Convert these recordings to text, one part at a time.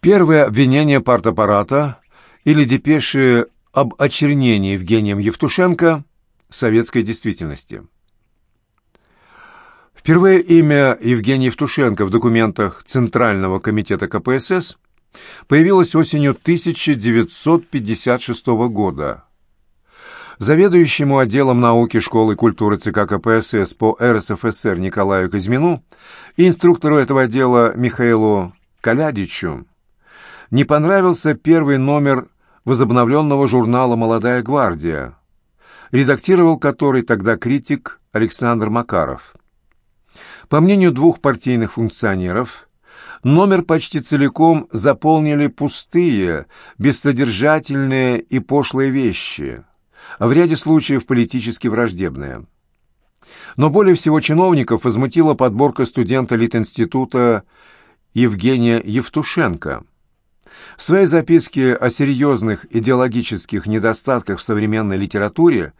Первое обвинение партаппарата или депеши об очернении Евгением Евтушенко советской действительности. Впервые имя Евгения Евтушенко в документах Центрального комитета КПСС появилось осенью 1956 года. Заведующему отделом науки школы культуры ЦК КПСС по РСФСР Николаю Казьмину и инструктору этого отдела Михаилу Калядичу не понравился первый номер возобновленного журнала «Молодая гвардия», редактировал который тогда критик Александр Макаров. По мнению двух партийных функционеров, номер почти целиком заполнили пустые, бессодержательные и пошлые вещи, а в ряде случаев политически враждебные. Но более всего чиновников возмутила подборка студента Литинститута Евгения Евтушенко. В своей записке о серьезных идеологических недостатках в современной литературе,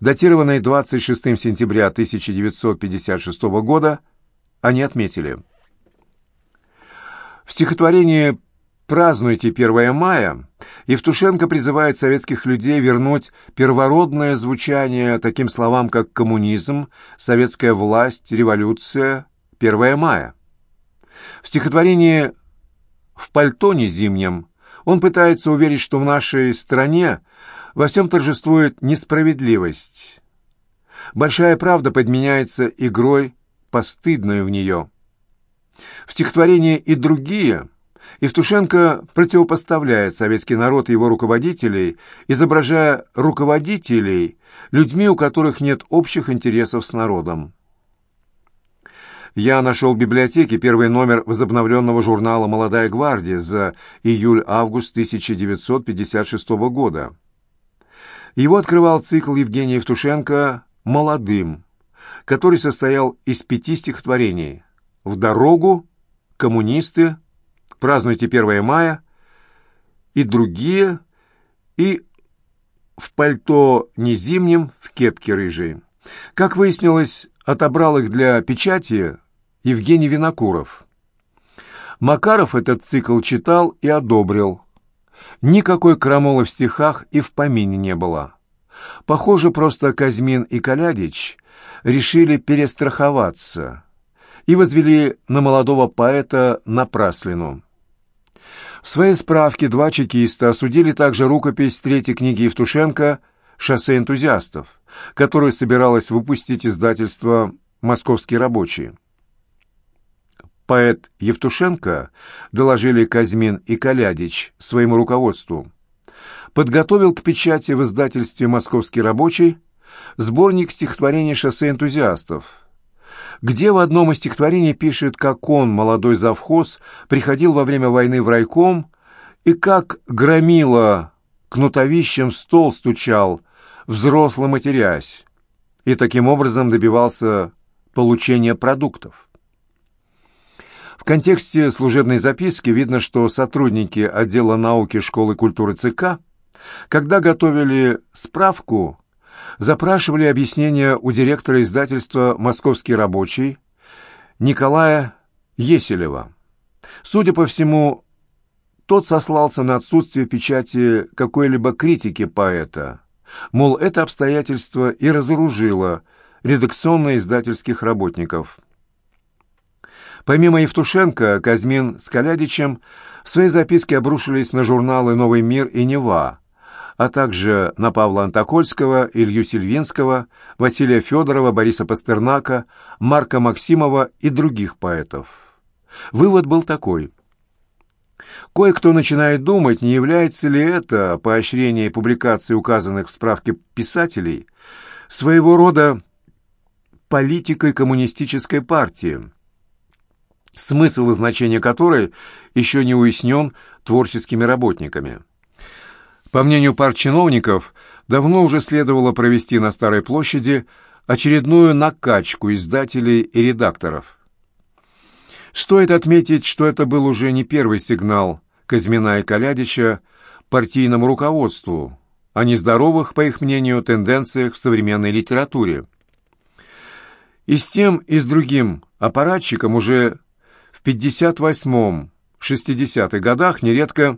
датированной 26 сентября 1956 года, они отметили. В стихотворении «Празднуйте 1 мая» Евтушенко призывает советских людей вернуть первородное звучание таким словам, как коммунизм, советская власть, революция, 1 мая. В стихотворении «В пальтоне зимнем» он пытается уверить, что в нашей стране во всем торжествует несправедливость. Большая правда подменяется игрой постыдную в нее. В стихотворении «И другие» Евтушенко противопоставляет советский народ и его руководителей, изображая руководителей людьми, у которых нет общих интересов с народом. Я нашел в библиотеке первый номер возобновленного журнала «Молодая гвардия» за июль-август 1956 года. Его открывал цикл Евгения Евтушенко «Молодым», который состоял из пяти стихотворений «В дорогу», «Коммунисты», «Празднуйте 1 мая» и другие, и в пальто не зимнем, в кепке рыжей. Как выяснилось, отобрал их для печати Евгений Винокуров. Макаров этот цикл читал и одобрил. Никакой крамолы в стихах и в помине не было. Похоже, просто Казьмин и Калядич решили перестраховаться и возвели на молодого поэта напраслину. В своей справке два чекиста осудили также рукопись третьей книги Евтушенко «Шоссе энтузиастов», которую собиралось выпустить издательство «Московский рабочий». Поэт Евтушенко, доложили Казьмин и Калядич своему руководству, подготовил к печати в издательстве «Московский рабочий» сборник стихотворений «Шоссе энтузиастов», где в одном из стихотворений пишет, как он, молодой завхоз, приходил во время войны в райком и как громила кнутовищем стол стучал, взросло матерясь, и таким образом добивался получения продуктов. В контексте служебной записки видно, что сотрудники отдела науки школы культуры ЦК, когда готовили справку, запрашивали объяснения у директора издательства «Московский рабочий» Николая Еселева. Судя по всему, тот сослался на отсутствие печати какой-либо критики поэта, мол, это обстоятельство и разоружило редакционно-издательских работников. Помимо Евтушенко, Казьмин с Калядичем в своей записке обрушились на журналы «Новый мир» и «Нева», а также на Павла Антокольского, Илью Сильвинского, Василия Федорова, Бориса Пастернака, Марка Максимова и других поэтов. Вывод был такой. Кое-кто начинает думать, не является ли это поощрение публикации указанных в справке писателей своего рода политикой коммунистической партии, смысл и значение которой еще не уяснен творческими работниками. По мнению партчиновников, давно уже следовало провести на Старой площади очередную накачку издателей и редакторов. Стоит отметить, что это был уже не первый сигнал Казьмина и Калядича партийному руководству о нездоровых, по их мнению, тенденциях в современной литературе. И с тем, и с другим аппаратчиком уже в 58-м 60-х годах нередко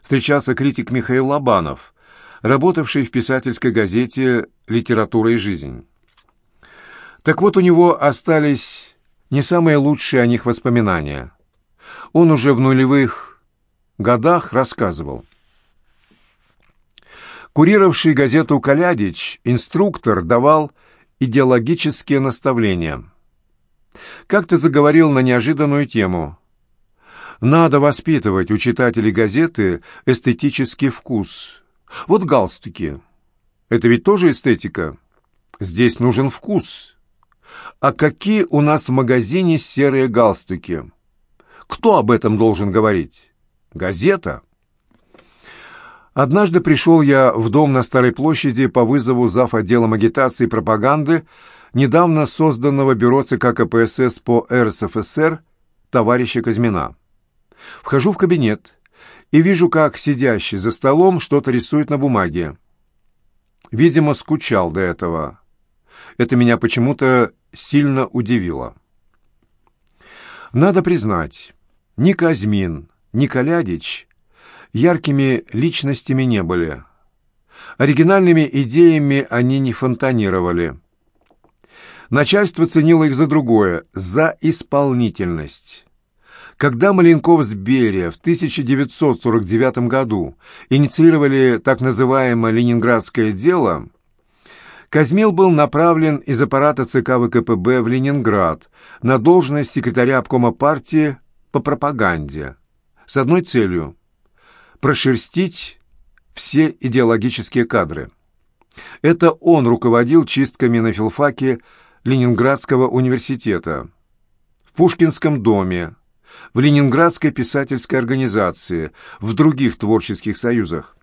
встречался критик Михаил Лобанов, работавший в писательской газете «Литература и жизнь». Так вот, у него остались не самые лучшие о них воспоминания. Он уже в нулевых годах рассказывал. Курировавший газету «Калядич» инструктор давал идеологические наставления. Как-то заговорил на неожиданную тему. Надо воспитывать у читателей газеты эстетический вкус. Вот галстуки. Это ведь тоже эстетика. Здесь нужен вкус. А какие у нас в магазине серые галстуки? Кто об этом должен говорить? Газета? Однажды пришел я в дом на Старой площади по вызову зав. отделом агитации и пропаганды недавно созданного бюро ЦК КПСС по РСФСР товарища Казьмина. Вхожу в кабинет и вижу, как сидящий за столом что-то рисует на бумаге. Видимо, скучал до этого. Это меня почему-то сильно удивило. Надо признать, ни Казьмин, ни Калядич яркими личностями не были. Оригинальными идеями они не фонтанировали. Начальство ценило их за другое, за исполнительность. Когда Маленков с Берия в 1949 году инициировали так называемое «Ленинградское дело», Казмил был направлен из аппарата ЦК ВКПБ в Ленинград на должность секретаря обкома партии по пропаганде с одной целью – прошерстить все идеологические кадры. Это он руководил чистками на филфаке Ленинградского университета, в Пушкинском доме, в Ленинградской писательской организации, в других творческих союзах.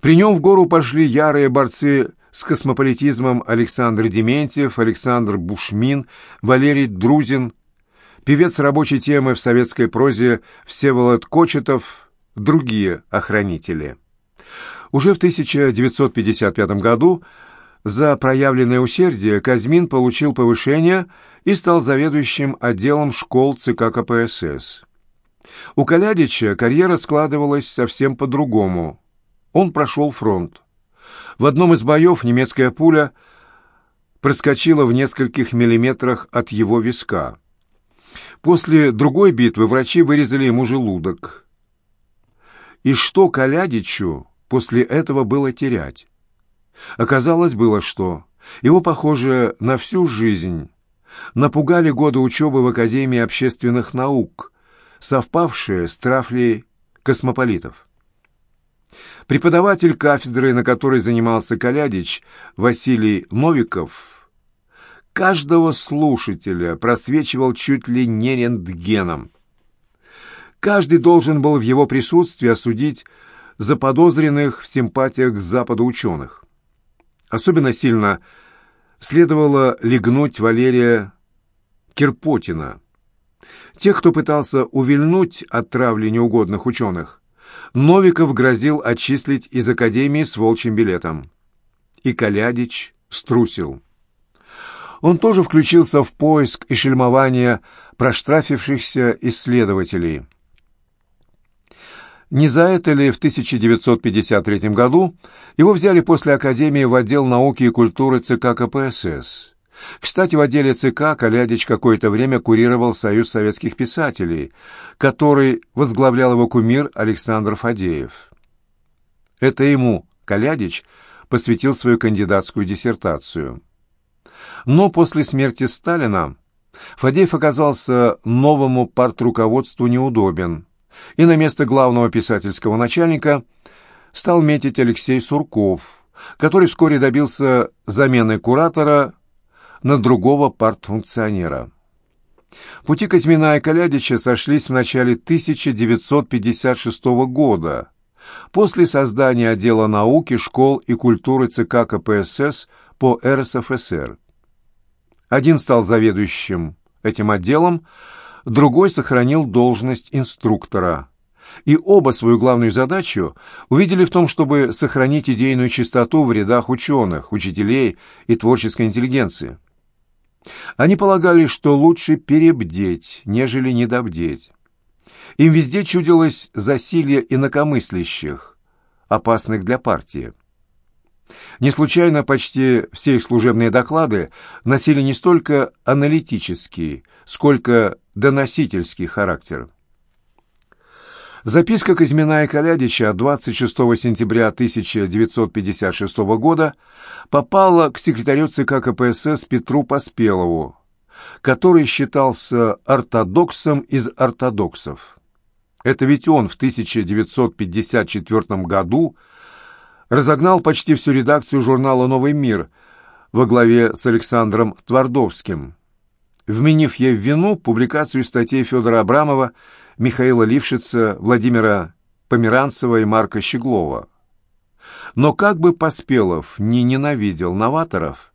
При нем в гору пошли ярые борцы с космополитизмом Александр Дементьев, Александр Бушмин, Валерий Друзин, певец рабочей темы в советской прозе Всеволод Кочетов, другие охранители. Уже в 1955 году за проявленное усердие Казьмин получил повышение и стал заведующим отделом школ ЦК КПСС. У Калядича карьера складывалась совсем по-другому. Он прошел фронт. В одном из боев немецкая пуля проскочила в нескольких миллиметрах от его виска. После другой битвы врачи вырезали ему желудок. И что Калядичу после этого было терять? Оказалось, было что. Его, похоже, на всю жизнь напугали годы учебы в Академии общественных наук, совпавшие с трафлей космополитов. Преподаватель кафедры, на которой занимался Калядич, Василий Новиков, каждого слушателя просвечивал чуть ли не рентгеном. Каждый должен был в его присутствии осудить заподозренных в симпатиях к Западу ученых. Особенно сильно следовало легнуть Валерия Кирпотина. Тех, кто пытался увильнуть от травли неугодных ученых, Новиков грозил отчислить из Академии с волчьим билетом. И Калядич струсил. Он тоже включился в поиск и шельмование проштрафившихся исследователей – не за это ли в 1953 году его взяли после Академии в отдел науки и культуры ЦК КПСС? Кстати, в отделе ЦК Калядич какое-то время курировал Союз советских писателей, который возглавлял его кумир Александр Фадеев. Это ему Калядич посвятил свою кандидатскую диссертацию. Но после смерти Сталина Фадеев оказался новому партруководству неудобен – и на место главного писательского начальника стал метить Алексей Сурков, который вскоре добился замены куратора на другого партфункционера. Пути Казьмина и Калядича сошлись в начале 1956 года, после создания отдела науки, школ и культуры ЦК КПСС по РСФСР. Один стал заведующим этим отделом, другой сохранил должность инструктора. И оба свою главную задачу увидели в том, чтобы сохранить идейную чистоту в рядах ученых, учителей и творческой интеллигенции. Они полагали, что лучше перебдеть, нежели недобдеть. Им везде чудилось засилье инакомыслящих, опасных для партии. Не случайно почти все их служебные доклады носили не столько аналитический, сколько доносительский характер. Записка Казьмина и Калядича 26 сентября 1956 года попала к секретарю ЦК КПСС Петру Поспелову, который считался ортодоксом из ортодоксов. Это ведь он в 1954 году разогнал почти всю редакцию журнала «Новый мир» во главе с Александром Твардовским, вменив ей в вину публикацию статей Федора Абрамова Михаила Лившица, Владимира Померанцева и Марка Щеглова. Но как бы Поспелов не ненавидел новаторов,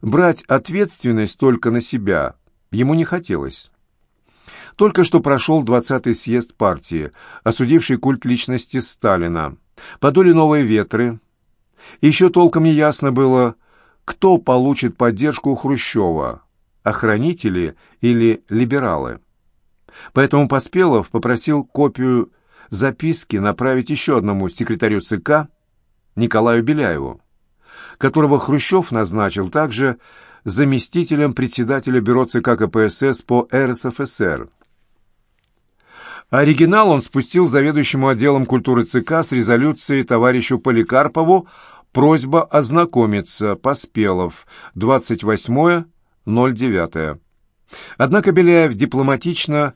брать ответственность только на себя ему не хотелось. Только что прошел 20-й съезд партии, осудивший культ личности Сталина. Подули новые ветры. Еще толком не ясно было, кто получит поддержку у Хрущева – охранители или либералы. Поэтому Поспелов попросил копию записки направить еще одному секретарю ЦК Николаю Беляеву, которого Хрущев назначил также заместителем председателя бюро ЦК КПСС по РСФСР. Оригинал он спустил заведующему отделом культуры ЦК с резолюцией товарищу Поликарпову «Просьба ознакомиться. Поспелов. 28.09». Однако Беляев дипломатично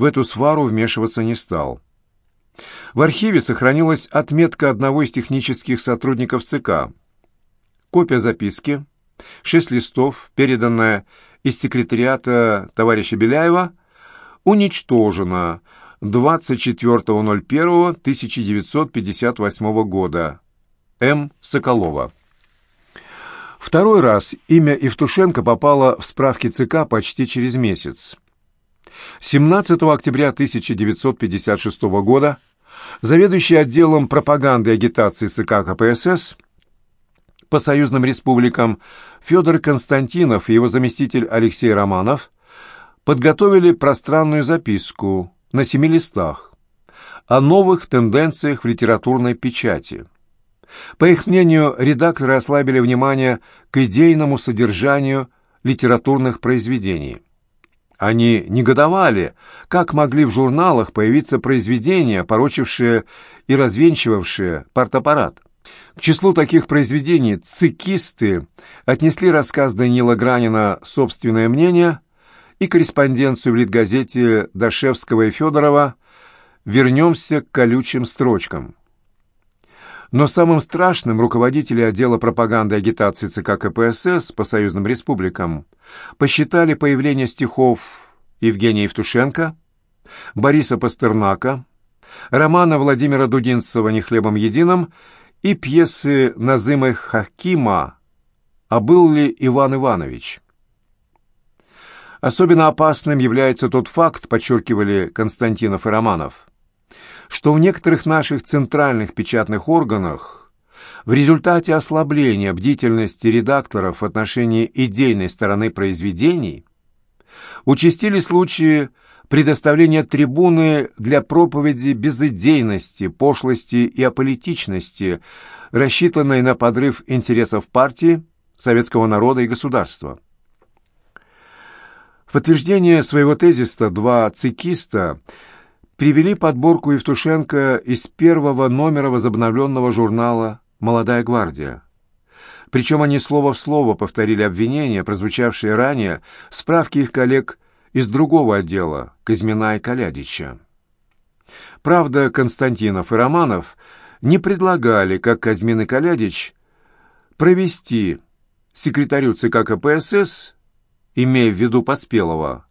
в эту свару вмешиваться не стал. В архиве сохранилась отметка одного из технических сотрудников ЦК. Копия записки, шесть листов, переданная из секретариата товарища Беляева, уничтожена 24.01.1958 года. М. Соколова. Второй раз имя Евтушенко попало в справки ЦК почти через месяц. 17 октября 1956 года заведующий отделом пропаганды и агитации ЦК КПСС по союзным республикам Федор Константинов и его заместитель Алексей Романов подготовили пространную записку на семи листах о новых тенденциях в литературной печати – по их мнению, редакторы ослабили внимание к идейному содержанию литературных произведений. Они негодовали, как могли в журналах появиться произведения, порочившие и развенчивавшие партаппарат. К числу таких произведений цикисты отнесли рассказ Даниила Гранина «Собственное мнение» и корреспонденцию в Литгазете Дашевского и Федорова «Вернемся к колючим строчкам». Но самым страшным руководители отдела пропаганды и агитации ЦК КПСС по союзным республикам посчитали появление стихов Евгения Евтушенко, Бориса Пастернака, романа Владимира Дудинцева «Не хлебом единым» и пьесы Назыма Хакима «А был ли Иван Иванович?». Особенно опасным является тот факт, подчеркивали Константинов и Романов, что в некоторых наших центральных печатных органах в результате ослабления бдительности редакторов в отношении идейной стороны произведений участили случаи предоставления трибуны для проповеди безыдейности, пошлости и аполитичности, рассчитанной на подрыв интересов партии, советского народа и государства. В подтверждение своего тезиса два цикиста – привели подборку Евтушенко из первого номера возобновленного журнала «Молодая гвардия». Причем они слово в слово повторили обвинения, прозвучавшие ранее в справке их коллег из другого отдела, Казьмина и Калядича. Правда, Константинов и Романов не предлагали, как Казьмин и Калядич, провести секретарю ЦК КПСС, имея в виду Поспелого,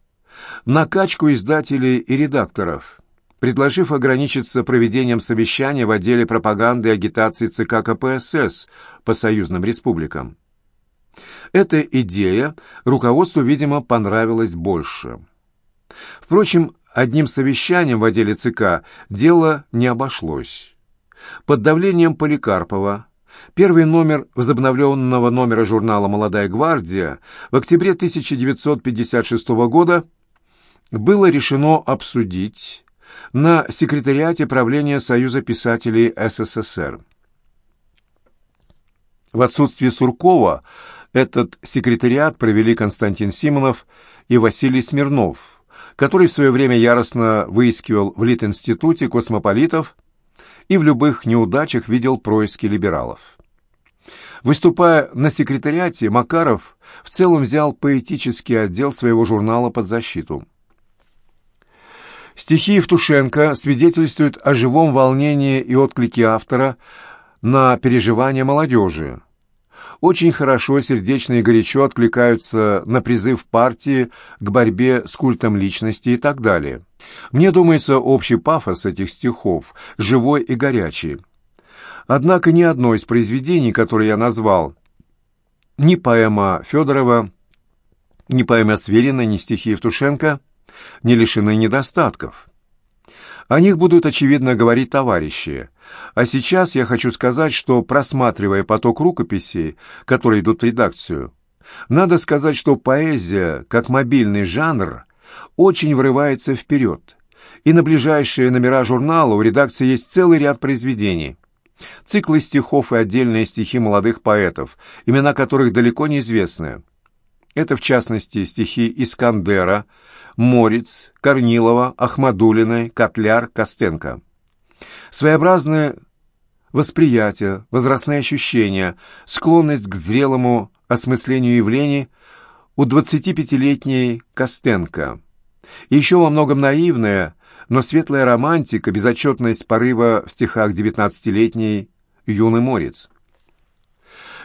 накачку издателей и редакторов – предложив ограничиться проведением совещания в отделе пропаганды и агитации ЦК КПСС по союзным республикам. Эта идея руководству, видимо, понравилась больше. Впрочем, одним совещанием в отделе ЦК дело не обошлось. Под давлением Поликарпова первый номер возобновленного номера журнала «Молодая гвардия» в октябре 1956 года было решено обсудить на секретариате правления Союза писателей СССР. В отсутствие Суркова этот секретариат провели Константин Симонов и Василий Смирнов, который в свое время яростно выискивал в Литинституте космополитов и в любых неудачах видел происки либералов. Выступая на секретариате, Макаров в целом взял поэтический отдел своего журнала под защиту. Стихи Евтушенко свидетельствуют о живом волнении и отклике автора на переживания молодежи. Очень хорошо, сердечно и горячо откликаются на призыв партии к борьбе с культом личности и так далее. Мне думается, общий пафос этих стихов, живой и горячий. Однако ни одно из произведений, которые я назвал, ни поэма Федорова, ни поэма Сверина, ни стихи Евтушенко не лишены недостатков. О них будут, очевидно, говорить товарищи. А сейчас я хочу сказать, что, просматривая поток рукописей, которые идут в редакцию, надо сказать, что поэзия, как мобильный жанр, очень врывается вперед. И на ближайшие номера журнала у редакции есть целый ряд произведений. Циклы стихов и отдельные стихи молодых поэтов, имена которых далеко не известны. Это, в частности, стихи Искандера, Морец, Корнилова, Ахмадулиной, Котляр, Костенко. Своеобразное восприятие, возрастные ощущения, склонность к зрелому осмыслению явлений у 25-летней Костенко. Еще во многом наивная, но светлая романтика, безотчетность порыва в стихах 19-летней юный морец.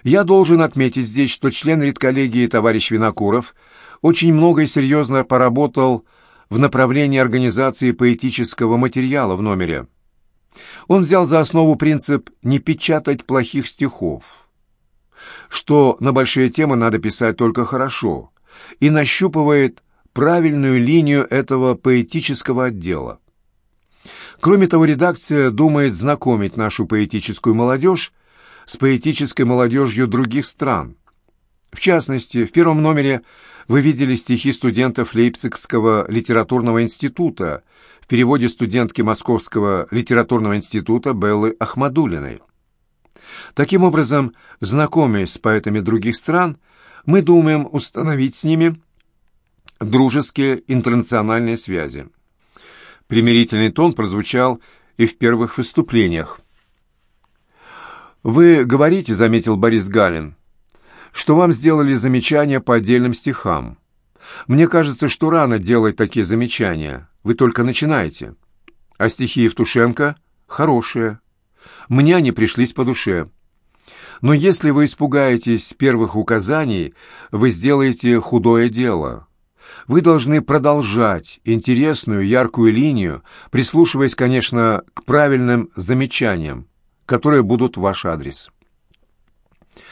Я должен отметить здесь, что член редколлегии товарищ Винокуров – очень много и серьезно поработал в направлении организации поэтического материала в номере. Он взял за основу принцип «не печатать плохих стихов», что на большие темы надо писать только хорошо, и нащупывает правильную линию этого поэтического отдела. Кроме того, редакция думает знакомить нашу поэтическую молодежь с поэтической молодежью других стран. В частности, в первом номере вы видели стихи студентов Лейпцигского литературного института в переводе студентки Московского литературного института Беллы Ахмадулиной. Таким образом, знакомясь с поэтами других стран, мы думаем установить с ними дружеские интернациональные связи. Примирительный тон прозвучал и в первых выступлениях. «Вы говорите, — заметил Борис Галин, — что вам сделали замечания по отдельным стихам. Мне кажется, что рано делать такие замечания. Вы только начинаете. А стихи Евтушенко хорошие. Мне они пришлись по душе. Но если вы испугаетесь первых указаний, вы сделаете худое дело. Вы должны продолжать интересную, яркую линию, прислушиваясь, конечно, к правильным замечаниям, которые будут в ваш адрес.